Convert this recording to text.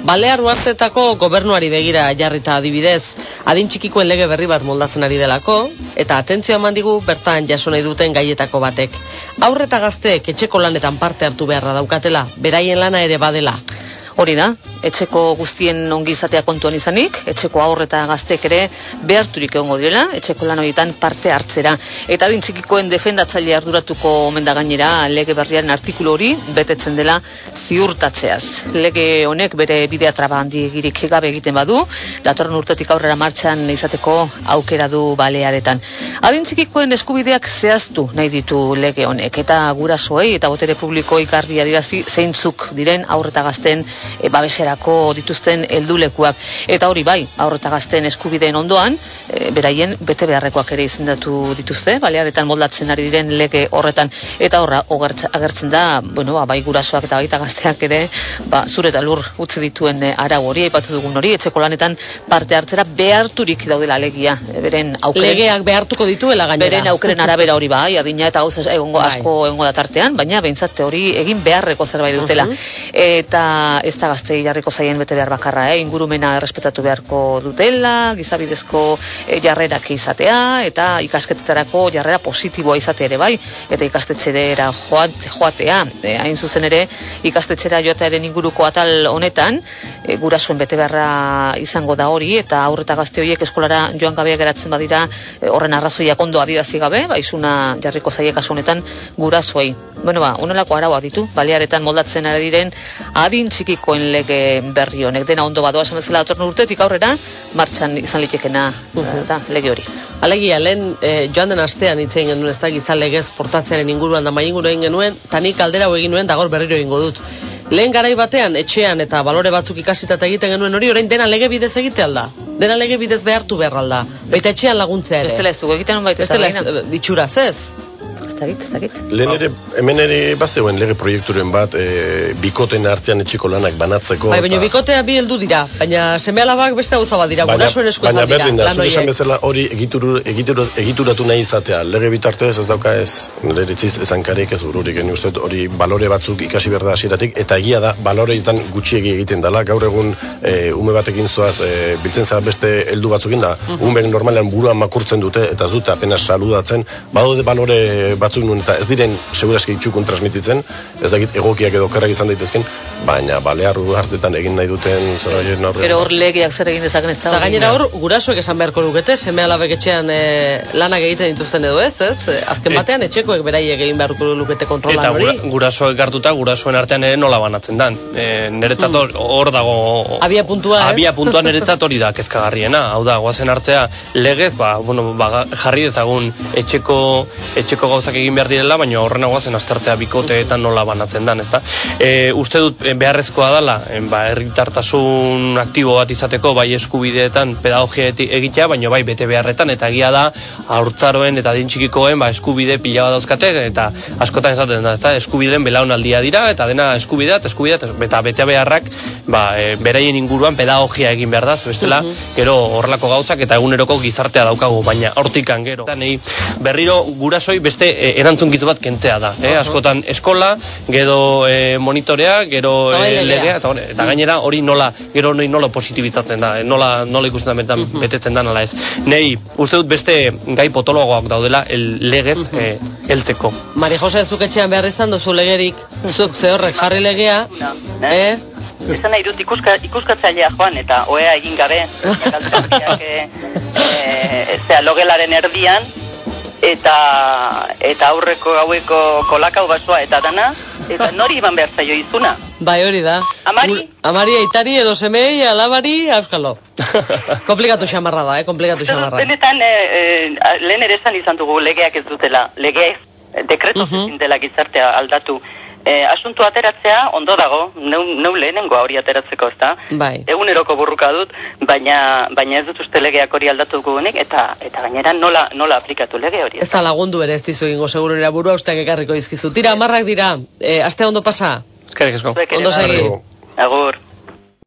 Balear uartetako gobernuari begira jarrita adibidez, adin txikikoen lege berri bat moldatzen ari delako, eta atentzioa eman digu bertan jaso nahi duten gaietako batek. Aurreta gazteek etxeko lanetan parte hartu beharra daukatela, beraien lana ere badela. Hori da, etxeko guztien ongi izatea kontuan izanik, etxeko aurre eta gaztek ere beharturik egongo direla, etxeko lan horietan parte hartzera. Eta adin txikikoen defendatzaile arduratuko omen da gainera lege berriaren artikulu hori betetzen dela ziurtatzeaz. Lege honek bere bidea traba handigirik gabe egiten badu, datorren urtetik aurrera martxan izateko aukera du balearetan. Adin txikikoen eskubideak zehaztu nahi ditu lege honek, eta gurasoei eta botere publiko ikarri adirazi zeintzuk diren aurreta gazten e, babeserako dituzten heldulekuak. Eta hori bai aurreta gazten eskubideen ondoan e, beraien bete beharrekoak ere izendatu dituzte balearetan moldatzen ari diren lege horretan eta horra agertzen da bueno ba, bai gurasoak eta baita gazteak ere ba, zure eta lur utzi dituen e, arau hori aipatu dugun hori etxeko lanetan parte hartzera beharturik daudela legia e, beren aukeren legeak behartuko dituela gainera beren aukeren arabera hori bai adina eta gauz egongo bai. asko egongo da tartean baina beintzat hori egin beharreko zerbait dutela eta ez da gazte jarriko zaien bete behar bakarra, eh? ingurumena errespetatu beharko dutela, gizabidezko eh, jarrerak izatea, eta ikasketetarako jarrera positiboa izate ere bai, eta ikastetxera joatea, eh, hain zuzen ere, ikastetxera joatearen inguruko atal honetan, e, gurasuen bete beharra izango da hori, eta aurreta gazte horiek eskolara joan gabea geratzen badira, horren arrazoiak ondo adidazi gabe, ba, izuna jarriko zaiek honetan gurasuei. Bueno ba, unelako araua ditu, balearetan moldatzen ari diren, adin txikikoen lege berri honek. Dena ondo badoa esan bezala urtetik aurrera martxan izan litekena da lege hori. Alegia, lehen eh, joan den astean hitz egin genuen ez da gizan legez portatzearen inguruan da mainguru egin genuen, tanik aldera egin nuen da gaur berriro egingo dut. Lehen garai batean, etxean eta balore batzuk ikasita egiten genuen hori, orain dena lege bidez egite alda. Dena lege bidez behartu behar alda. Baita etxean laguntzea ere. Bestela ez dugu egiten baita. Bestela ez, bitxuraz ez dakit, ez dakit. Lehen ere, hemen ere bazeuen lege proiekturen bat, e, bikoten hartzean etxiko lanak banatzeko. Bai, baina bikotea bi heldu dira, baina seme alabak beste gauza bat dira, gurasoen esku baina berdin da, zure esan bezala hori egitur, egitur, egituratu nahi izatea, lege bitartez ez dauka ez, nire itziz esan karek ez bururik, geni uste hori balore batzuk ikasi behar da hasieratik eta egia da, baloreetan gutxiegi egiten dela, gaur egun e, ume batekin zoaz, e, biltzen zara beste heldu batzukin da, uh -huh. ume normalean buruan makurtzen dute, eta ez dute apenas saludatzen, badaude balore batzuk nuen eta ez diren segurazki itxukun transmititzen, ez dakit egokiak edo kerrak izan daitezken, baina balearru hartetan egin nahi duten zer horien aurre. Pero hor legeak zer egin dezaken ez da. Eta gainera hor, gurasoek esan beharko lukete, seme alabek etxean e, lanak egiten dituzten edo ez, ez? Azken batean etxekoek beraiek egin beharko lukete kontrolan hori. Eta gurasoek hartuta, gurasoen artean ere nola banatzen dan. E, niretzat mm. hor dago... Abia puntua, eh? Abia puntua niretzat hori da, kezkagarriena. Hau da, guazen hartzea legez, ba, bueno, ba, jarri dezagun etxeko, etxeko gauzak egin behar direla, baina horren zen aztertzea bikoteetan nola banatzen dan, ezta? E, uste dut e, beharrezkoa dela, ba, erritartasun aktibo bat izateko, bai eskubideetan pedagogia egitea, baina bai bete beharretan, eta egia da, haurtzaroen eta dintxikikoen ba, eskubide pila bat dauzkate, eta askotan esaten da, ezta? Eskubideen belaunaldia dira, eta dena eskubideat, eskubideat, eta bete beharrak, ba, e, beraien inguruan pedagogia egin behar da, bestela, mhm. gero horrelako gauzak, eta eguneroko gizartea daukagu, baina hortikan gero. Eta berriro gurasoi beste e, erantzunkizu bat kentzea da, eh? askotan eskola, gero e, monitorea, gero e, legea, eta, eta gainera hori nola, gero noi nola positibizatzen da, nola, nola ikusten da betan, uh betetzen da nola ez. Nei, uste dut beste gai potologoak daudela el legez uh heltzeko. Mari Jose, zuk etxean behar izan duzu legerik, zuk zehorrek jarri legea, eh? Ezen nahi dut ikuska, ikuskatzailea joan eta oea egin gabe, e, e, logelaren erdian, eta eta aurreko gaueko kolakau basoa eta dana eta nori iban behar zaio izuna? Bai hori da. Amari? Amari aitari edo semei alabari euskalo. Komplikatu xamarra da eh komplikatu xamarra. benetan e, e, lehen ere esan izan dugu legeak ez dutela. Legea dekretu uh -huh. dela gizartea aldatu E, asuntu ateratzea ondo dago, neu, neu lehenengo hori ateratzeko, ezta? Bai. Eguneroko burruka dut, baina baina ez dut uste legeak hori aldatu dugunik eta eta gainera nola nola aplikatu lege hori. Ez da lagundu ere ez dizu egingo seguru nera burua usteak ekarriko izkizu. Tira, marrak dira, e, aste ondo pasa? Eskerrik esko. Ondo segi. Agur.